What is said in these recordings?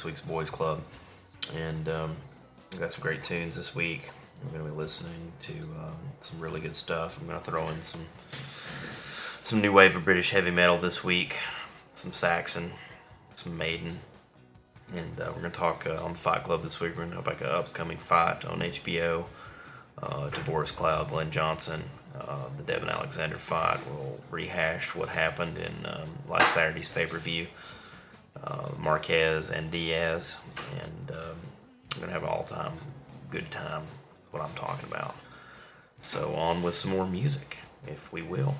This week's boys club, and um, we got some great tunes this week. We're gonna be listening to um, some really good stuff. I'm gonna throw in some some new wave of British heavy metal this week. Some Saxon, some Maiden, and uh, we're gonna talk uh, on the Fight Club this week. We're gonna talk about an upcoming fight on HBO. Uh, Tavoris Cloud, Glen Johnson, uh, the Devon Alexander fight. We'll rehash what happened in um, last Saturday's pay per view. Uh, Marquez and Diaz, and um, we're gonna have an all time good time. That's what I'm talking about. So on with some more music, if we will.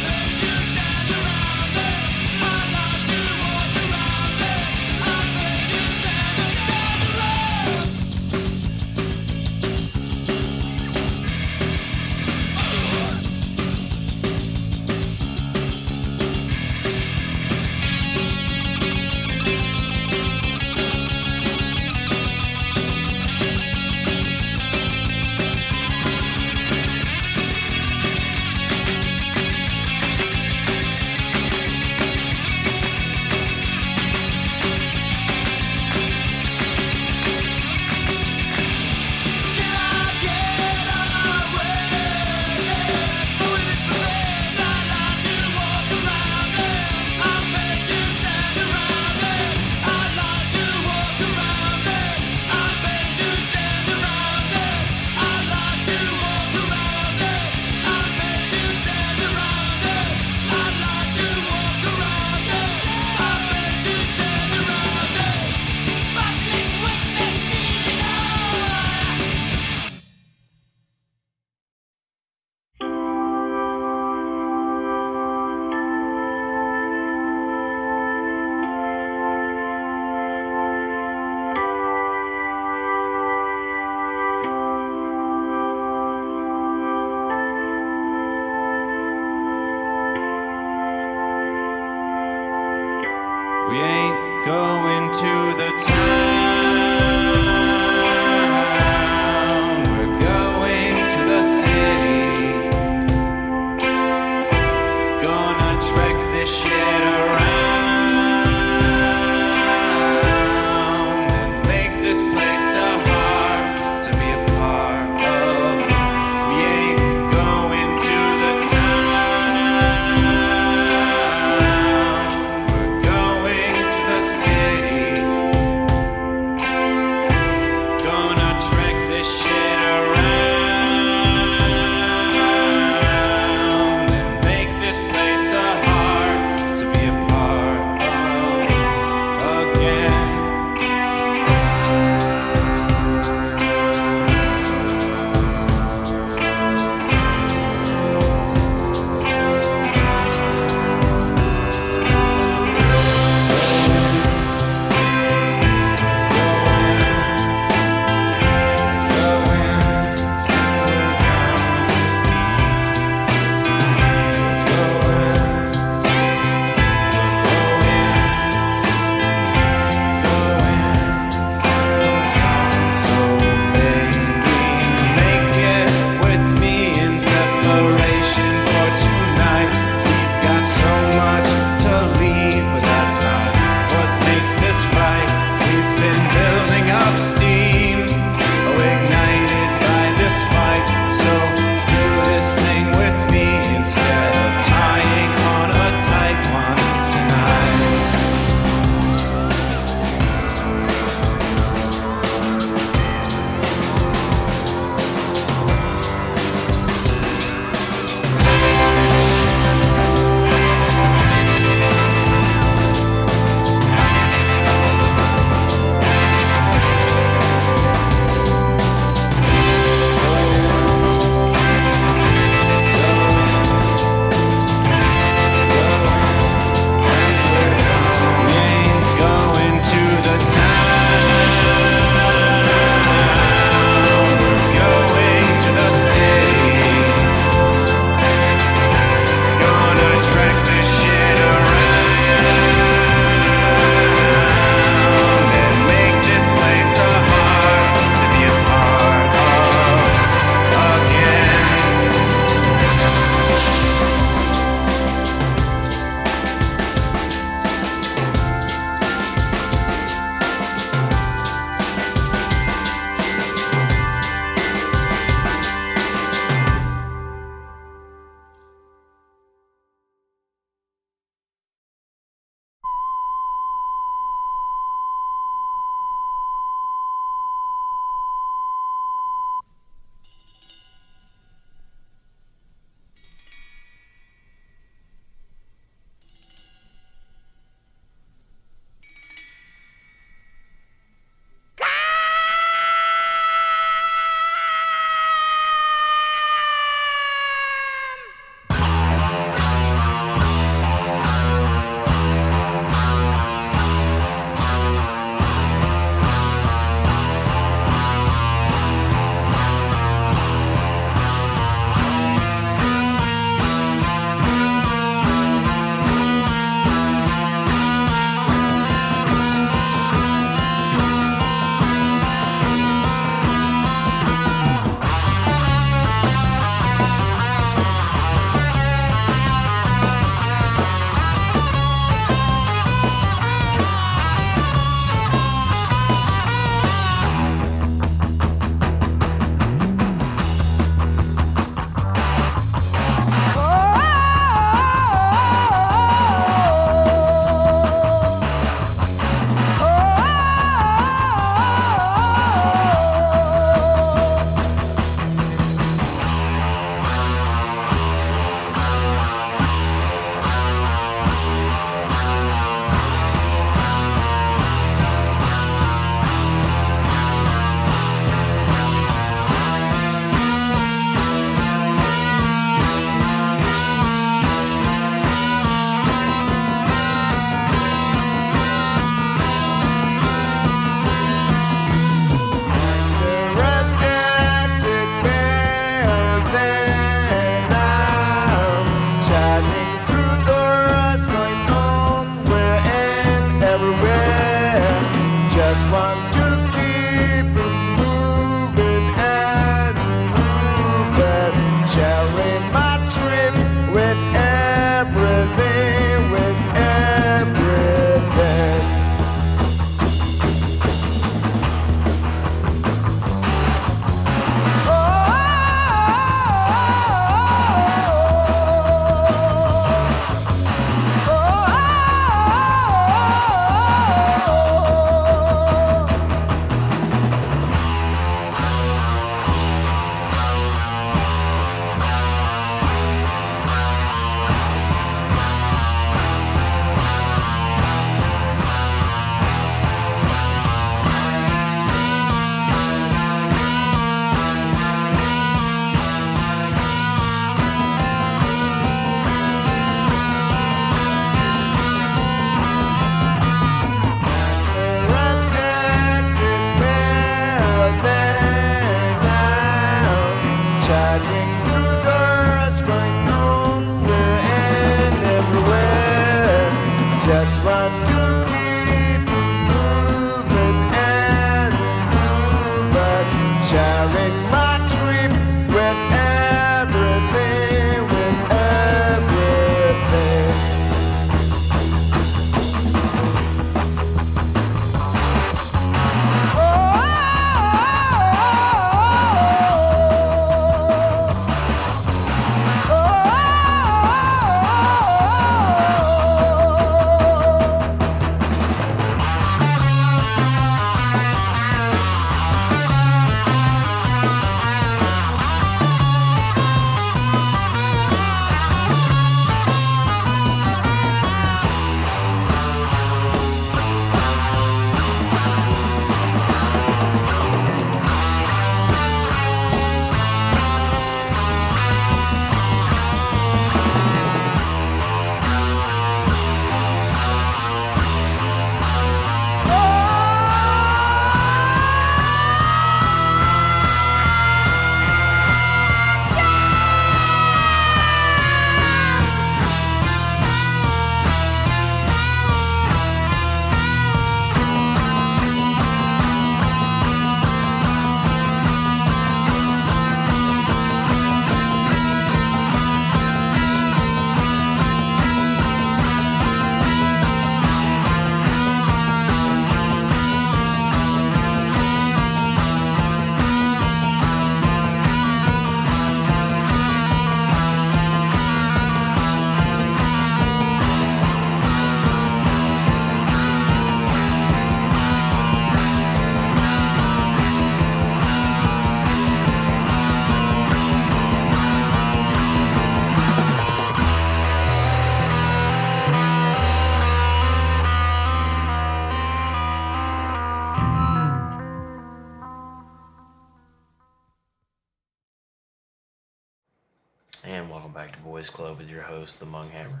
Host, the Munghammer.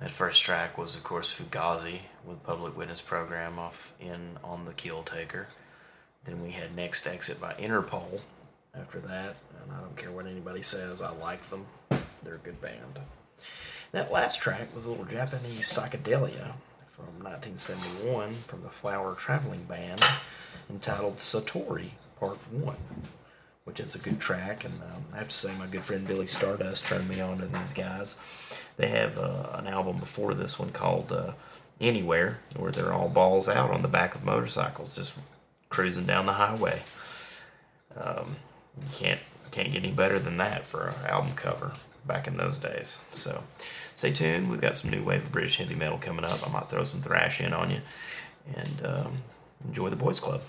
That first track was, of course, Fugazi with Public Witness Program off in On the Kill Taker. Then we had Next Exit by Interpol after that. And I don't care what anybody says, I like them. They're a good band. That last track was a little Japanese psychedelia from 1971 from the Flower Traveling Band entitled Satori Part 1 which is a good track. And um, I have to say, my good friend Billy Stardust turned me on to these guys. They have uh, an album before this one called uh, Anywhere, where they're all balls out on the back of motorcycles, just cruising down the highway. Um, you can't can't get any better than that for an album cover back in those days. So stay tuned. We've got some new wave of British heavy metal coming up. I might throw some thrash in on you, and um, enjoy the boys club.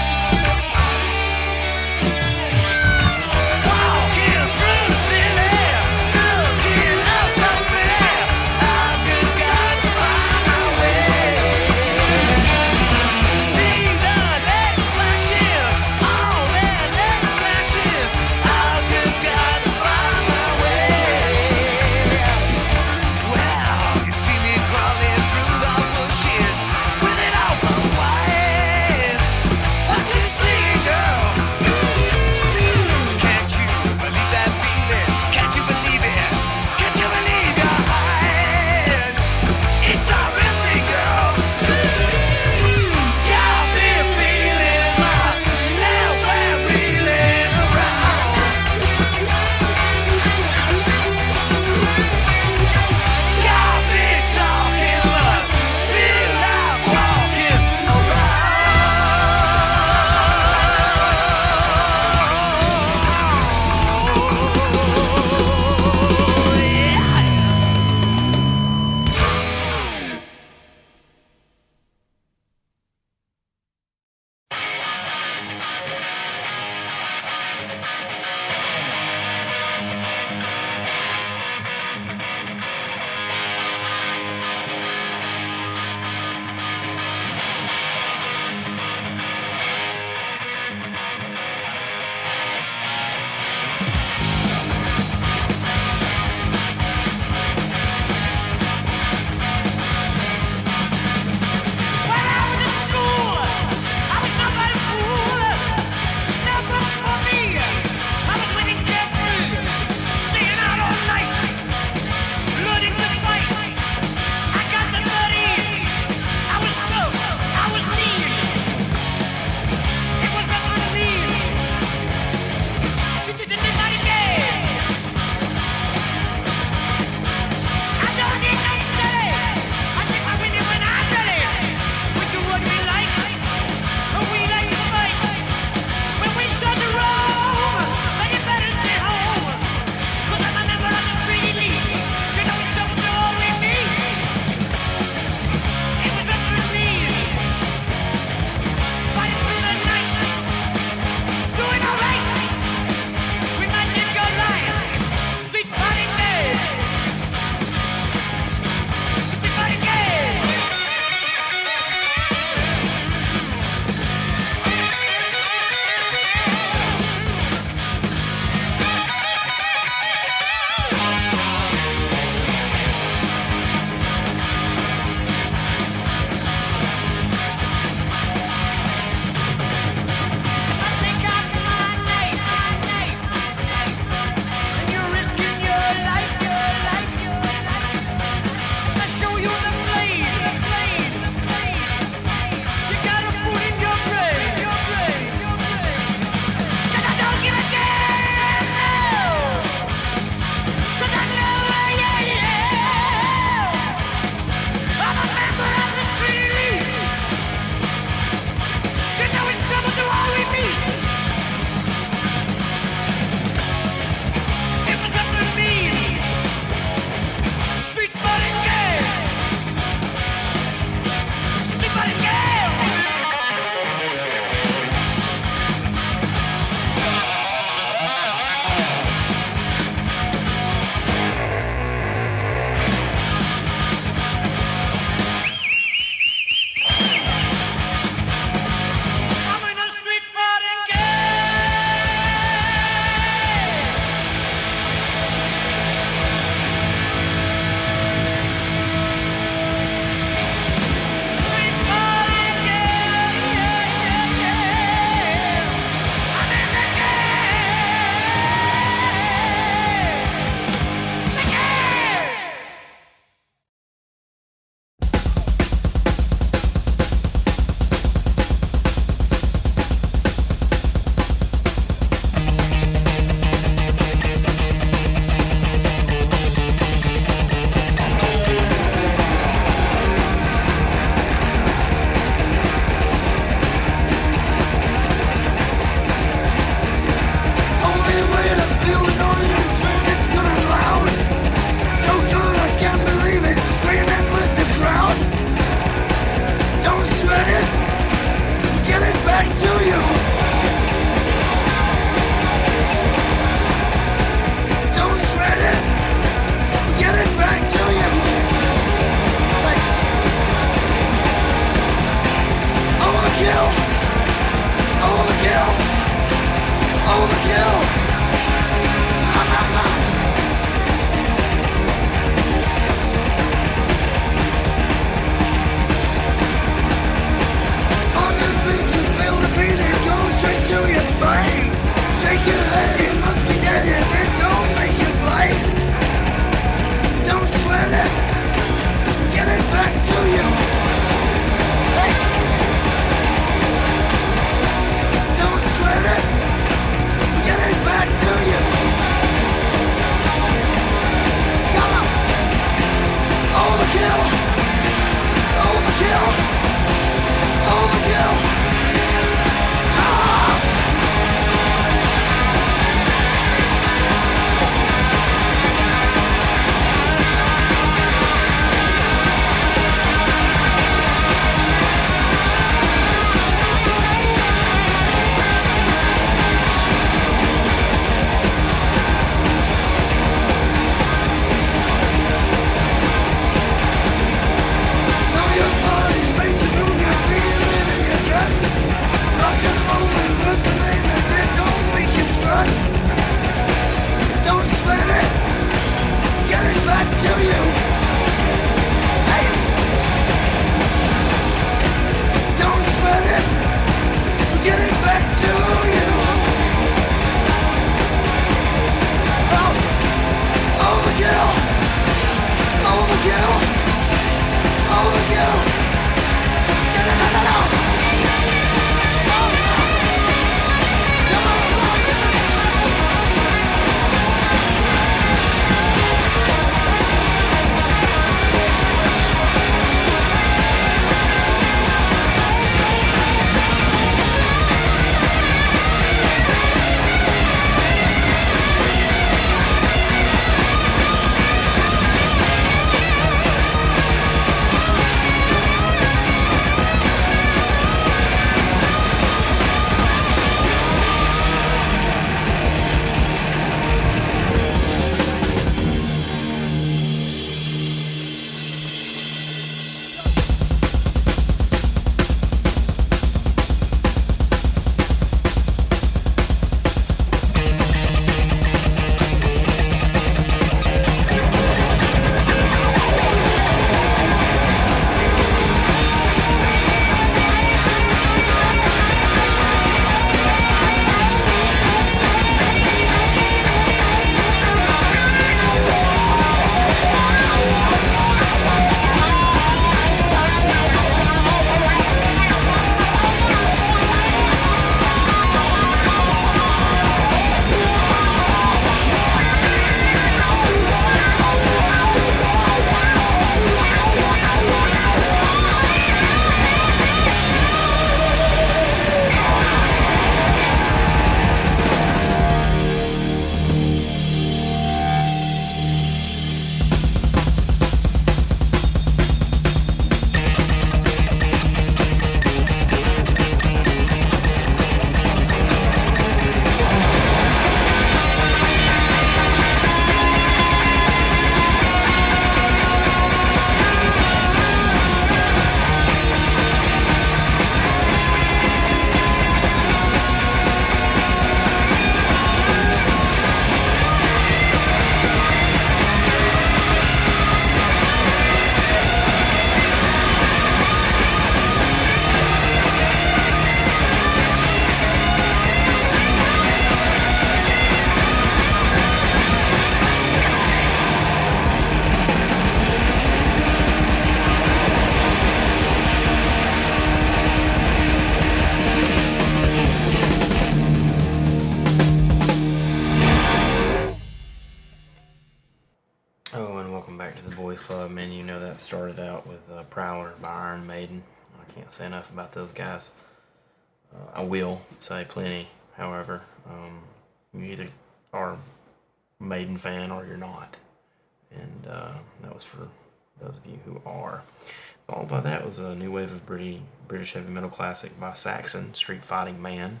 British, heavy metal classic by Saxon, Street Fighting Man.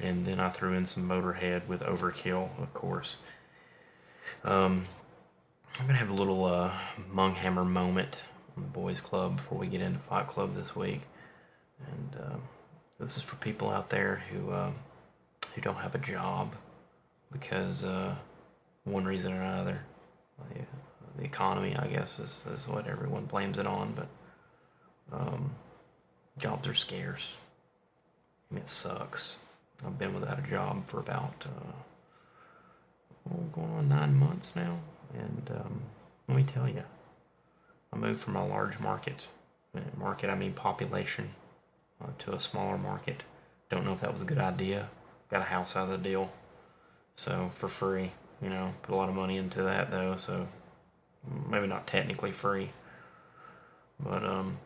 And then I threw in some Motorhead with Overkill, of course. Um, I'm gonna have a little uh, Munghammer moment on the boys' club before we get into Fight Club this week, and uh, this is for people out there who uh, who don't have a job because uh, one reason or another, the, the economy, I guess, is, is what everyone blames it on, but um, jobs are scarce. It sucks. I've been without a job for about uh, oh, going on nine months now, and um, let me tell you, I moved from a large market, market I mean population, uh, to a smaller market. Don't know if that was a good idea. Got a house out of the deal, so for free, you know, put a lot of money into that though, so maybe not technically free, but um,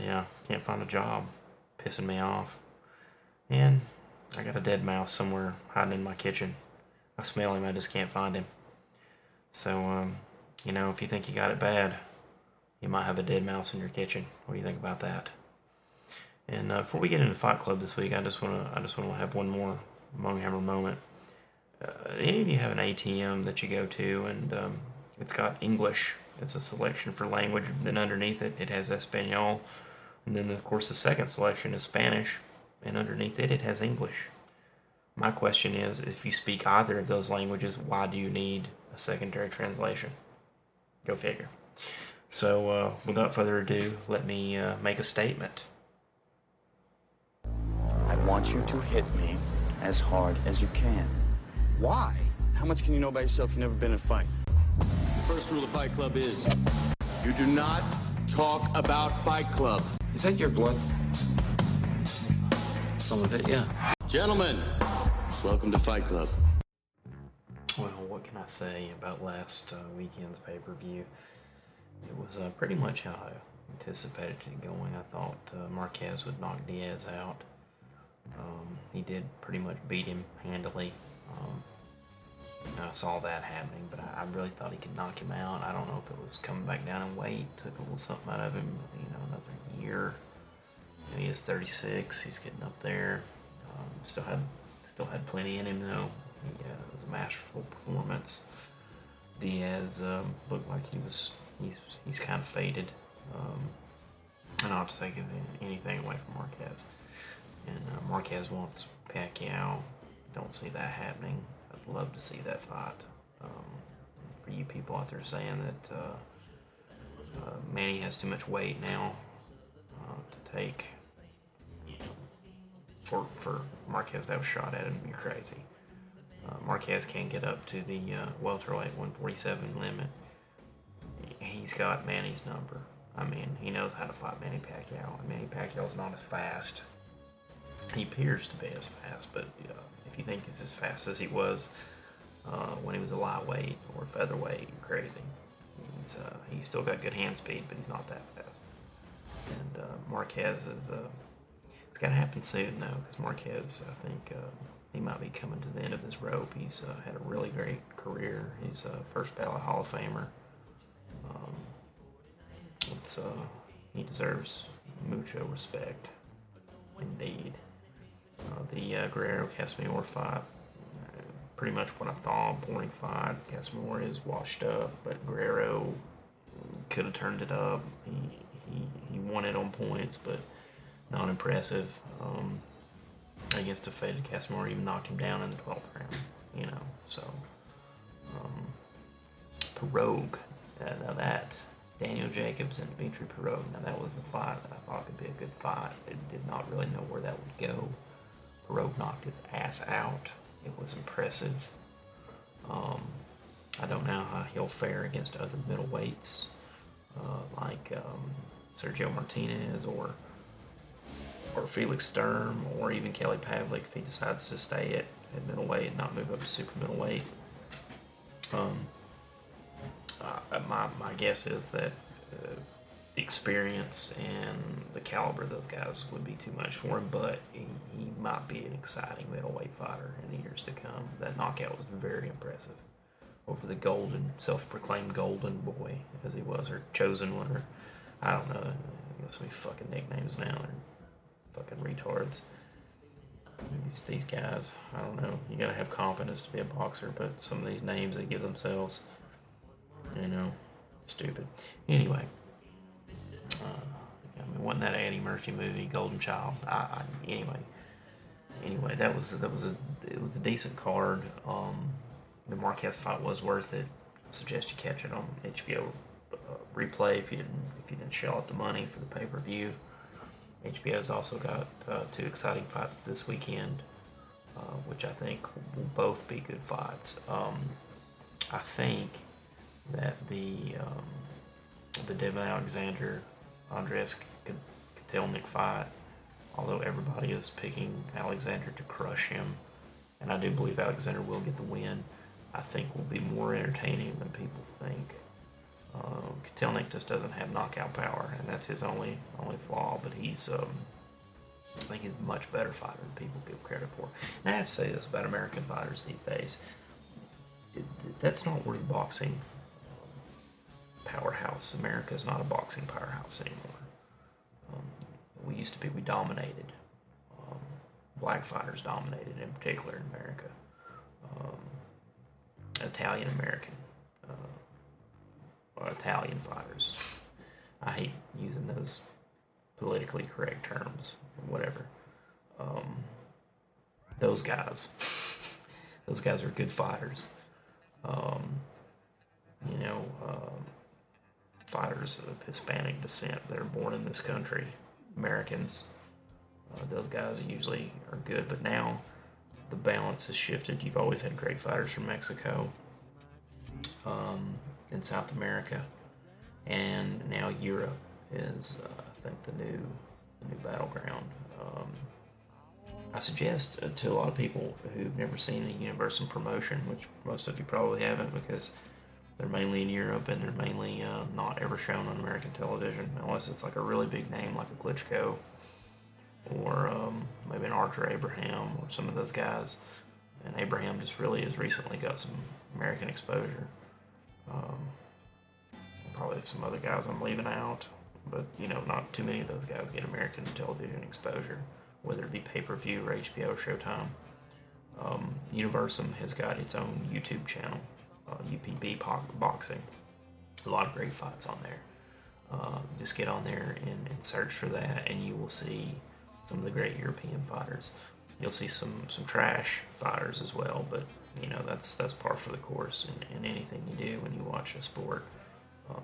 yeah, can't find a job, pissing me off. And I got a dead mouse somewhere hiding in my kitchen. I smell him, I just can't find him. So, um, you know, if you think you got it bad, you might have a dead mouse in your kitchen. What do you think about that? And uh, before we get into Fight Club this week, I just want to I just want to have one more Munghammer moment. Uh, any of you have an ATM that you go to, and um, it's got English. It's a selection for language. Then underneath it, it has Espanol, and then of course the second selection is Spanish, and underneath it, it has English. My question is, if you speak either of those languages, why do you need a secondary translation? Go figure. So, uh, without further ado, let me uh, make a statement. I want you to hit me as hard as you can. Why? How much can you know about yourself? You've never been in a fight. The first rule of Fight Club is you do not talk about Fight Club. Is that your blood? Some of it, yeah. Gentlemen, welcome to Fight Club. Well, what can I say about last uh, weekend's pay per view? It was uh, pretty much how I anticipated it going. I thought uh, Marquez would knock Diaz out. Um, he did pretty much beat him handily. Um, I saw that happening, but I, I really thought he could knock him out. I don't know if it was coming back down in weight, took a little something out of him, you know, another year. You know, he is 36. He's getting up there. Um, still had still had plenty in him though. He, uh, it was a masterful performance. Diaz um, looked like he was he's he's kind of faded. Um, and not to take anything away from Marquez. And uh, Marquez wants Pacquiao. Don't see that happening. Love to see that fight. Um, for you people out there saying that uh, uh, Manny has too much weight now uh, to take for for Marquez to have a shot at him, you're crazy. Uh, Marquez can't get up to the uh, welterweight 147 limit. He's got Manny's number. I mean, he knows how to fight Manny Pacquiao. And Manny Pacquiao's not as fast. He appears to be as fast, but uh, if you think he's as fast as he was uh, when he was a lightweight or featherweight, you're crazy. He's uh, he's still got good hand speed, but he's not that fast. And uh, Marquez is uh, it's got to happen soon though, because Marquez, I think uh, he might be coming to the end of his rope. He's had a really great career. He's a first ballot Hall of Famer. Um, it's he deserves mucho respect, indeed. Uh, the uh, Guerrero Casamayor fight, uh, pretty much what I thought. Boring fight. Casamayor is washed up, but Guerrero could have turned it up. He, he he won it on points, but not impressive. Um, against a faded Casamayor, even knocked him down in the 12th round. You know, so um, Pirog, uh, now that Daniel Jacobs and Dmitry Pirog. Now that was the fight that I thought could be a good fight. It did not really know where that would go. Pirog knocked his ass out. It was impressive. Um, I don't know how he'll fare against other middleweights uh, like um, Sergio Martinez or or Felix Sturm or even Kelly Pavlik if he decides to stay at, at middleweight and not move up to super middleweight. Um, uh, my my guess is that uh, experience and the caliber of those guys would be too much for him. But he, he might be an exciting middleweight fighter in the years to come. That knockout was very impressive over the golden, self-proclaimed golden boy, as he was, or chosen one, or I don't know. So many fucking nicknames now. They're fucking retards. These, these guys, I don't know. You gotta have confidence to be a boxer, but some of these names they give themselves, you know, stupid. Anyway, I mean, wasn't that Eddie Murphy movie, Golden Child? I, I, anyway, anyway, that was that was a it was a decent card. Um, the Marquez fight was worth it. I suggest you catch it on HBO uh, replay if you didn't if you didn't shell out the money for the pay per view. HBO's also got uh, two exciting fights this weekend, uh, which I think will both be good fights. Um, I think that the um, the Devon Alexander Andreas Kotelnik fight, although everybody is picking Alexander to crush him, and I do believe Alexander will get the win, I think will be more entertaining than people think. Uh, Kotelnik just doesn't have knockout power, and that's his only only flaw. But he's, um, I think he's a much better fighter than people give credit for. And I have to say this about American fighters these days: it, that's not really boxing powerhouse. America is not a boxing powerhouse anymore. Um, we used to be. We dominated. Um, black fighters dominated, in particular in America. Um, Italian American. Uh, or Italian fighters. I hate using those politically correct terms, whatever. Um, those guys, those guys are good fighters. Um, you know, um, fighters of Hispanic descent that are born in this country, Americans. Uh, those guys usually are good, but now the balance has shifted. You've always had great fighters from Mexico. Um, in South America, and now Europe is, uh, I think, the new the new battleground. Um, I suggest uh, to a lot of people who've never seen a Universal promotion, which most of you probably haven't, because they're mainly in Europe and they're mainly uh, not ever shown on American television, unless it's like a really big name like a Klitschko or um, maybe an Arthur Abraham or some of those guys. And Abraham just really has recently got some American exposure. Um, probably some other guys I'm leaving out, but you know, not too many of those guys get American television exposure, whether it be pay per view or HBO Showtime. Um, Universum has got its own YouTube channel, uh, UPB Boxing. A lot of great fights on there. Uh, just get on there and, and search for that, and you will see some of the great European fighters. You'll see some some trash fighters as well, but you know that's that's par for the course in, in anything you do when you watch a sport. Um,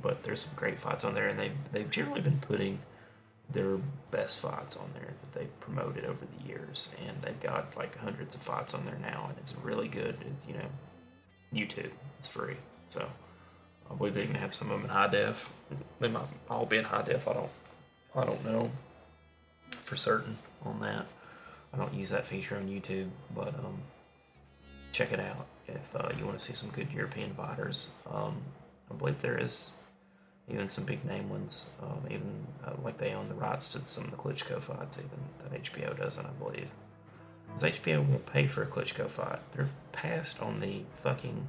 but there's some great fights on there, and they've they've generally been putting their best fights on there that they've promoted over the years, and they've got like hundreds of fights on there now, and it's really good. You know, YouTube, it's free, so I believe they even have some of them in high def. They might all be in high def. I don't I don't know for certain on that. I don't use that feature on YouTube, but um, check it out if uh, you want to see some good European fighters. Um, I believe there is even some big name ones, um, even uh, like they own the rights to some of the Klitschko fights, even that HBO doesn't, I believe. Because HBO won't pay for a Klitschko fight. They're passed on the fucking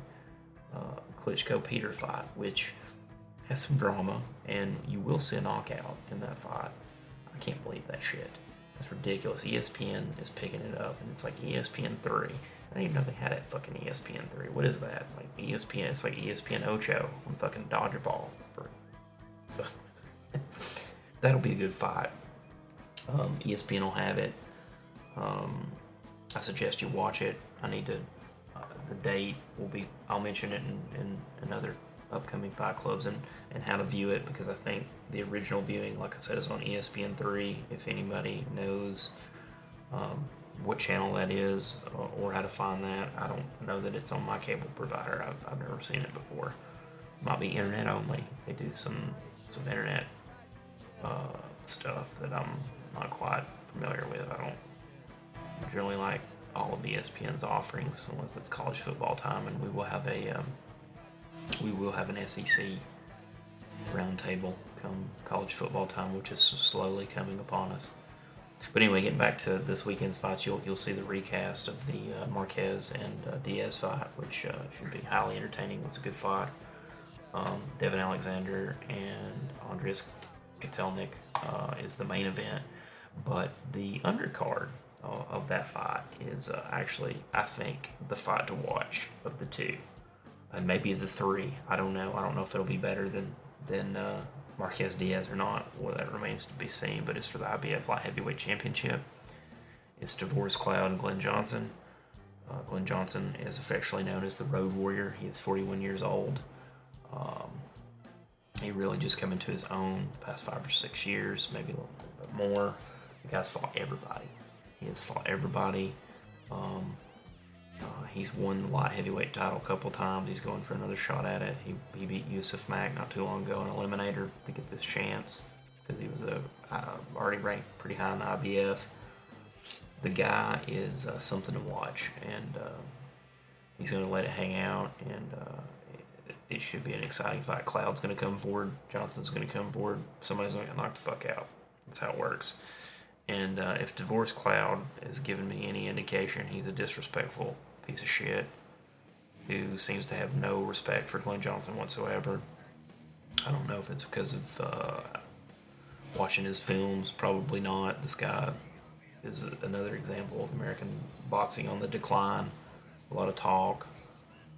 uh, Klitschko Peter fight, which has some drama, and you will see a knockout in that fight. I can't believe that shit. That's ridiculous. ESPN is picking it up, and it's like ESPN 3. I didn't even know they had that fucking ESPN 3. What is that? Like ESPN, it's like ESPN Ocho on fucking Dodgeball. That'll be a good fight. Um, ESPN will have it. Um, I suggest you watch it. I need to. Uh, the date will be. I'll mention it in, in another upcoming fight clubs and, and how to view it because I think the original viewing, like I said, is on ESPN three. If anybody knows um, what channel that is or, or how to find that, I don't know that it's on my cable provider. I've, I've never seen it before. Might be internet only. They do some some internet uh, stuff that I'm not quite familiar with. I don't really like all of ESPN's offerings unless it's college football time, and we will have a um, we will have an SEC roundtable come college football time, which is slowly coming upon us. But anyway, getting back to this weekend's fight, you'll you'll see the recast of the uh, Marquez and uh, Diaz fight, which uh, should be highly entertaining. It's a good fight. Um, Devon Alexander and Andreas Kotelnik uh, is the main event, but the undercard of that fight is uh, actually, I think, the fight to watch of the two, and maybe the three. I don't know. I don't know if it'll be better than than uh, Marquez Diaz or not. Well, that remains to be seen. But it's for the IBF Light Heavyweight Championship. It's Tavoris Cloud and Glen Johnson. Uh, Glen Johnson is affectionately known as the Road Warrior. He is 41 years old. Um, he really just come into his own past five or six years, maybe a little bit more. The guy's fought everybody. He has fought everybody. Um, uh, he's won the light heavyweight title a couple times. He's going for another shot at it. He, he beat Yusuf Mack not too long ago in Eliminator to get this chance because he was a, uh, already ranked pretty high in the IBF. The guy is uh, something to watch, and uh, he's going to let it hang out, and uh, it, it should be an exciting fight. Cloud's going to come forward, Johnson's going to come forward, somebody's going to get knocked the fuck out. That's how it works. And uh, if Tavoris Cloud is giving me any indication, he's a disrespectful piece of shit who seems to have no respect for Glen Johnson whatsoever. I don't know if it's because of uh, watching his films. Probably not. This guy is another example of American boxing on the decline. A lot of talk,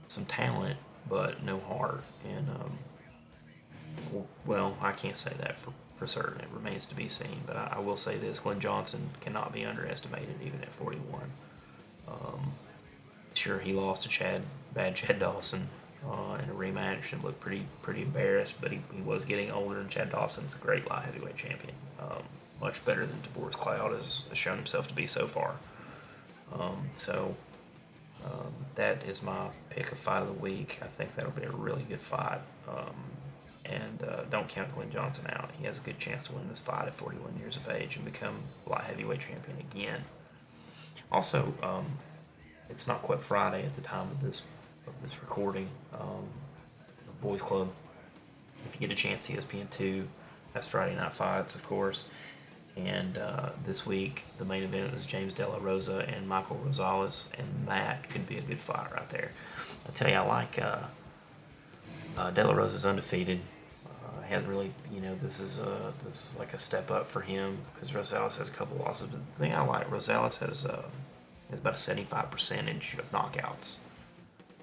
some talent, but no heart. And um, well, I can't say that for, for certain. It remains to be seen. But I, I will say this: Glen Johnson cannot be underestimated, even at 41. Um, sure, he lost to Chad, bad Chad Dawson uh, in a rematch and looked pretty pretty embarrassed. But he, he was getting older, and Chad Dawson's a great light heavyweight champion. Um, much better than Tavoris Cloud has, has shown himself to be so far. Um, so um, that is my pick of fight of the week. I think that'll be a really good fight. And uh, don't count Glen Johnson out. He has a good chance to win this fight at 41 years of age and become light heavyweight champion again. Also, um, it's not quite Friday at the time of this of this recording. Um, the Boys Club. If you get a chance, ESPN two. That's Friday night fights, of course. And uh, this week, the main event is James De La Rosa and Michael Rosales, and that could be a good fight right there. I tell you, I like uh, uh, De La Rosa's undefeated. Uh, hasn't really, you know, this is a this is like a step up for him because Rosales has a couple losses. But the thing I like, Rosales has uh, has about a seventy five percentage of knockouts,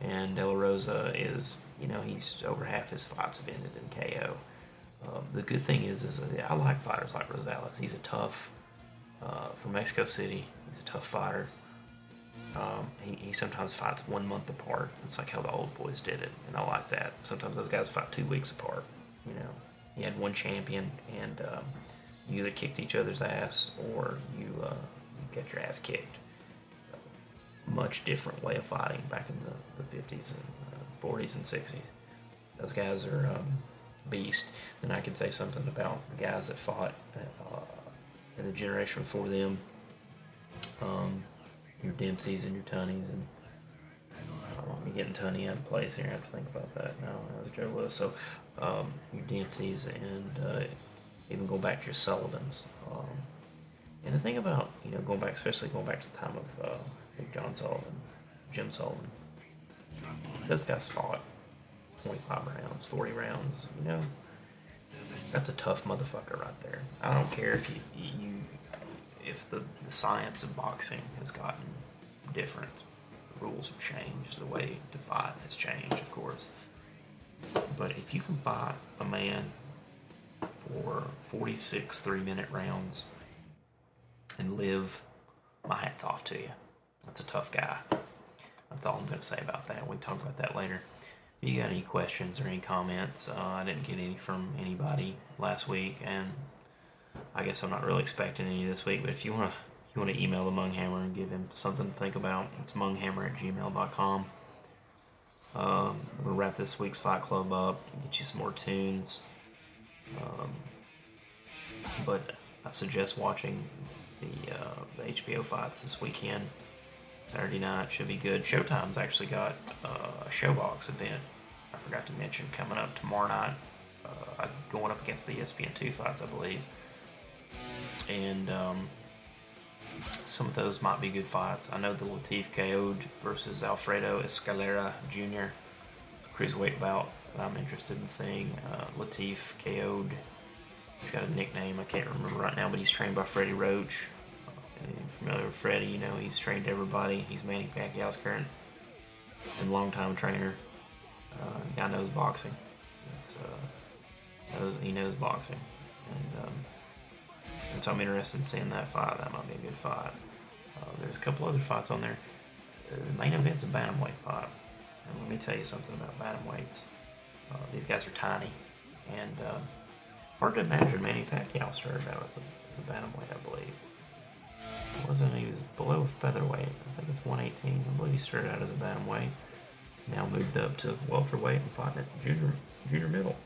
and De La Rosa is, you know, he's over half his fights have ended in KO. Um, the good thing is, is I like fighters like Rosales. He's a tough uh, from Mexico City. He's a tough fighter. Um, he, he sometimes fights one month apart. It's like how the old boys did it, and I like that. Sometimes those guys fight two weeks apart. You know, you had one champion, and um, you either kicked each other's ass or you, uh, you got your ass kicked. Much different way of fighting back in the, the 50s and uh, 40s and 60s. Those guys are um, beast. And I can say something about the guys that fought uh, in the generation before them. Um, your Dempseys and your Tunnies and um, you're getting Tunney out of place here. I have to think about that now. Was Joe Louis. So um, your Dempseys and uh, even go back to your Sullivans. Um, and the thing about you know going back, especially going back to the time of uh, like John Sullivan, Jim Sullivan, those guys fought 25 rounds, 40 rounds. You know, that's a tough motherfucker right there. I don't care if you, you if the, the science of boxing has gotten different. The rules have changed. The way to fight has changed, of course. But if you can fight a man for 46 three minute rounds and live, my hat's off to you. That's a tough guy. That's all I'm going to say about that. We can talk about that later. If you got any questions or any comments, uh, I didn't get any from anybody last week, and I guess I'm not really expecting any this week. But if you want to, you want to email the Munghammer and give him something to think about, it's munghammer at gmail.com. Um, we'll wrap this week's Fight Club up, get you some more tunes. Um, but I suggest watching the uh, the HBO fights this weekend. Saturday night should be good. Showtime's actually got uh, a ShoBox event I forgot to mention coming up tomorrow night, uh, going up against the ESPN two fights, I believe, and um, some of those might be good fights. I know the Lateef Kayode versus Alfredo Escalera Jr. Cruiserweight bout that I'm interested in seeing. Uh, Lateef Kayode. He's got a nickname I can't remember right now, but he's trained by Freddie Roach. Uh, and familiar with Freddie, you know he's trained everybody. He's Manny Pacquiao's current and longtime trainer. Uh, guy knows boxing. Uh, knows he knows boxing, and and so I'm interested in seeing that fight. That might be a good fight. Uh, there's a couple other fights on there. Uh, the main event's a bantamweight fight. And let me tell you something about bantamweights. Uh, these guys are tiny, and um, hard to imagine Manny Pacquiao started out as a, as a bantamweight, I believe. It wasn't he was below featherweight? I think it's 118. I believe he started out as a bantamweight. Now moved up to welterweight and fought at junior junior middle.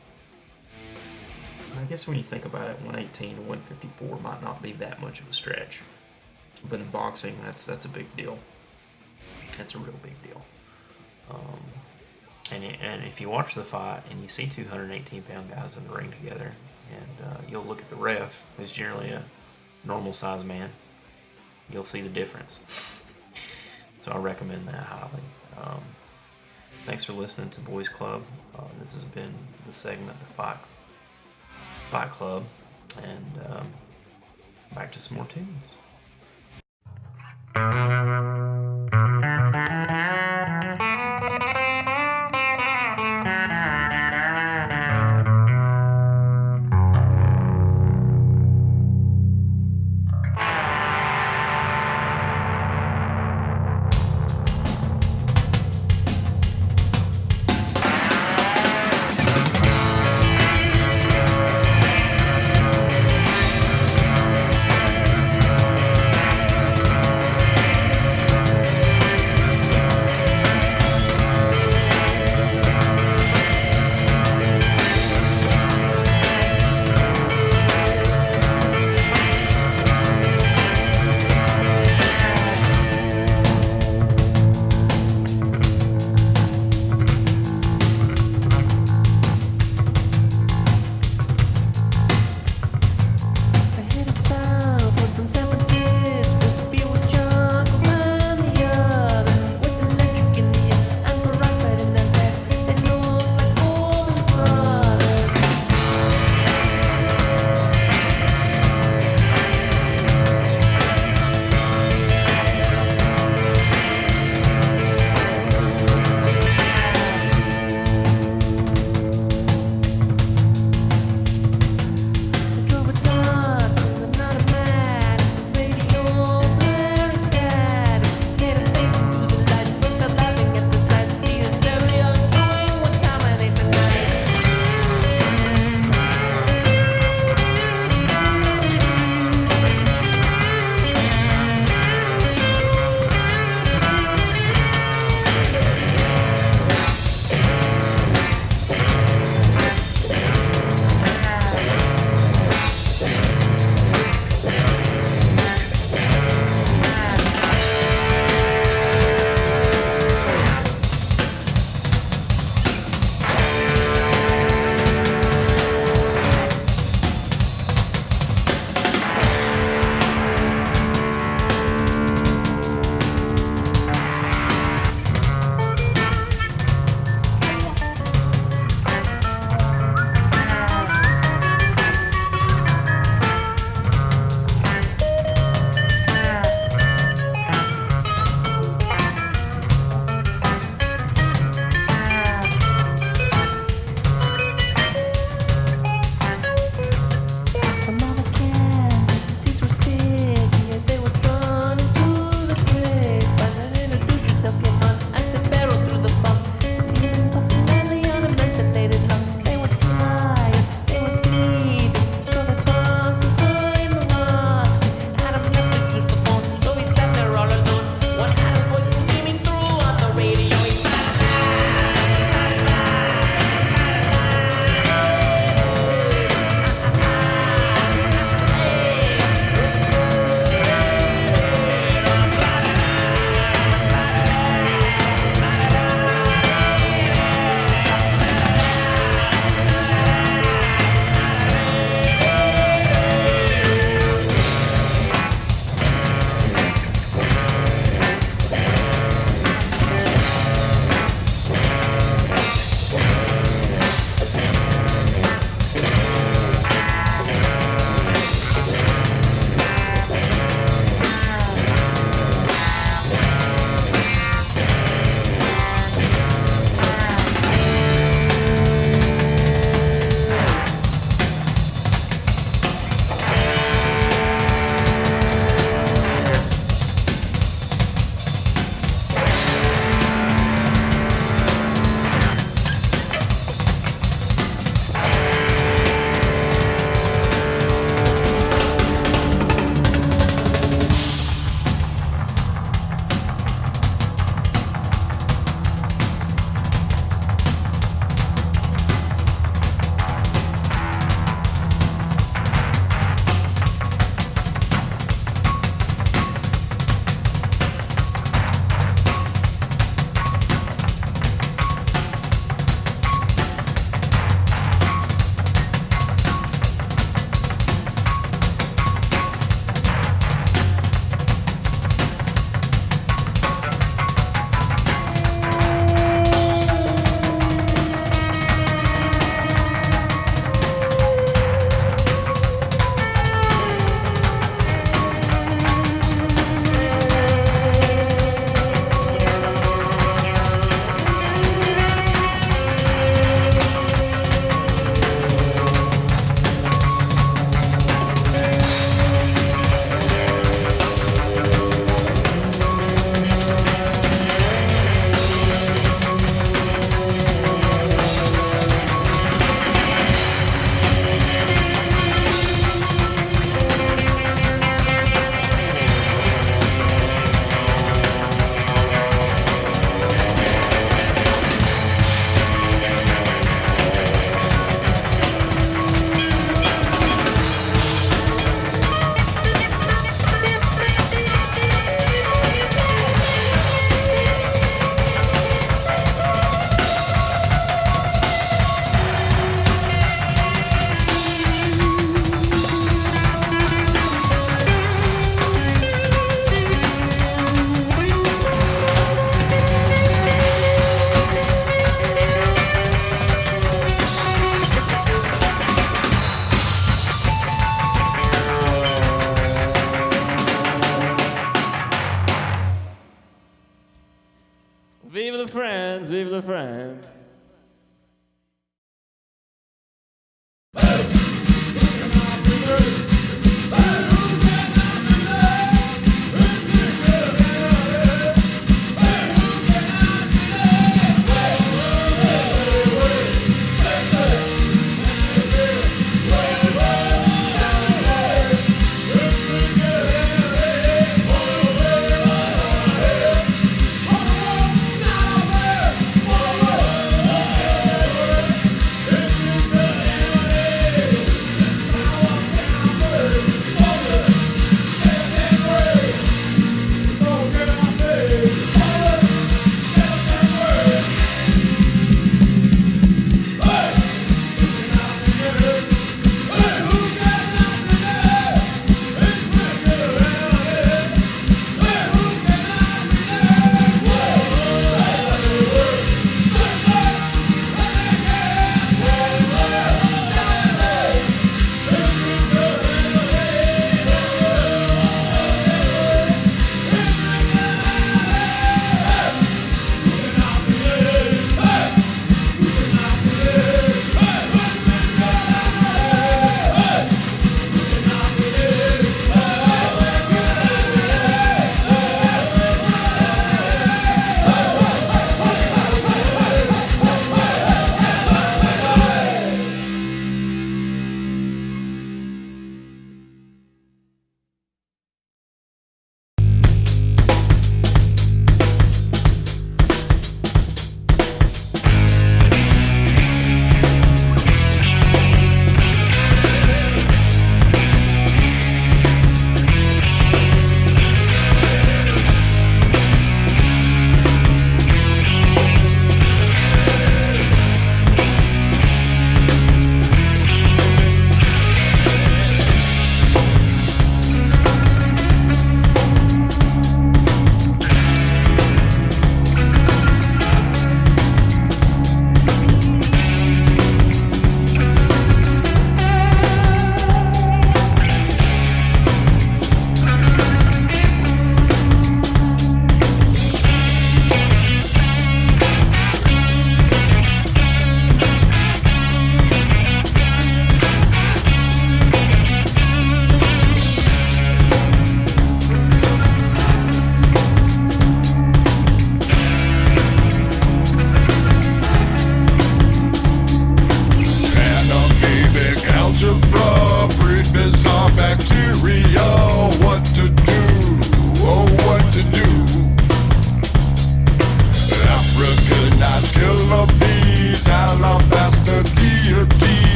I guess when you think about it, 118 to 154 might not be that much of a stretch, but in boxing, that's that's a big deal. That's a real big deal. Um, and and if you watch the fight and you see 218 pound guys in the ring together, and uh, you'll look at the ref, who's generally a normal sized man, you'll see the difference. So I recommend that highly. Um, thanks for listening to Boys Club. Uh, this has been the segment, the fight Fight Club, and um, back to some more tunes.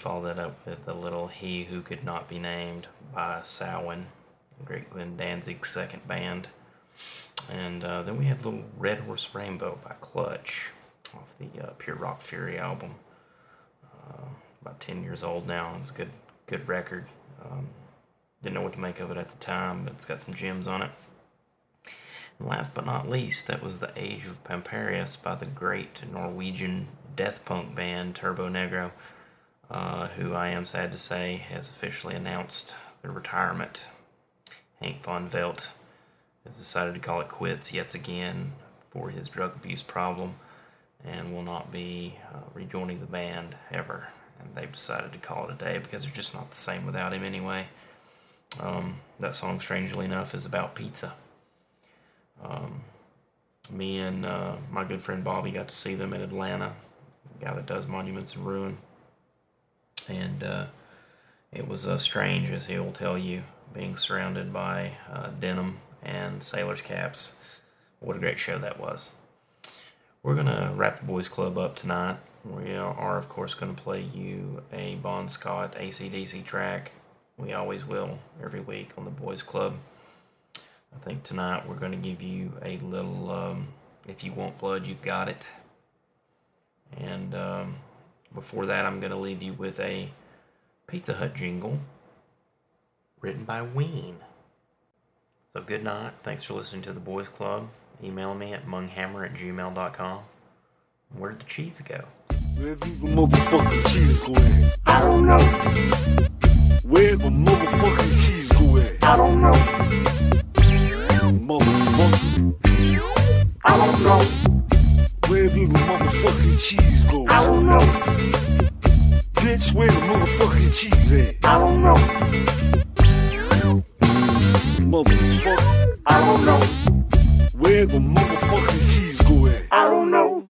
Followed that up with a little He Who Could Not Be Named by Samhain, great Glenn Danzig's second band. And uh, then we had Little Red Horse Rainbow by Clutch off the uh, Pure Rock Fury album. Uh, about 10 years old now. It's a good, good record. Um, didn't know what to make of it at the time, but it's got some gems on it. And last but not least, that was The Age of Pamparius by the great Norwegian death punk band Turbonegro, uh, who I am sad to say has officially announced their retirement. Hank Von Helvete has decided to call it quits yet again for his drug abuse problem and will not be uh, rejoining the band ever. And they've decided to call it a day because they're just not the same without him anyway. Um, that song, strangely enough, is about pizza. Um, me and uh, my good friend Bobby got to see them in Atlanta, the guy that does Monuments and Ruin. And uh, it was uh, strange, as he will tell you, being surrounded by uh, denim and sailor's caps. What a great show that was. We're going to wrap the Boys Club up tonight. We are, of course, going to play you a Bon Scott ACDC track. We always will every week on the Boys Club. I think tonight we're going to give you a little um, If You Want Blood, You've Got It. And um, before that, I'm going to leave you with a Pizza Hut jingle written by Ween. So good night. Thanks for listening to the Boys Club. Email me at munghammer at gmail.com. Where did the cheese go? Where the motherfucking cheese go at? I don't know. Where the motherfucking cheese go at? I don't know. Motherfucker. I don't know. Where did the motherfucking cheese go? I don't know. Bitch, where the motherfucking cheese at? I don't know. Motherfucker. I don't know. Where the motherfucking cheese go at? I don't know.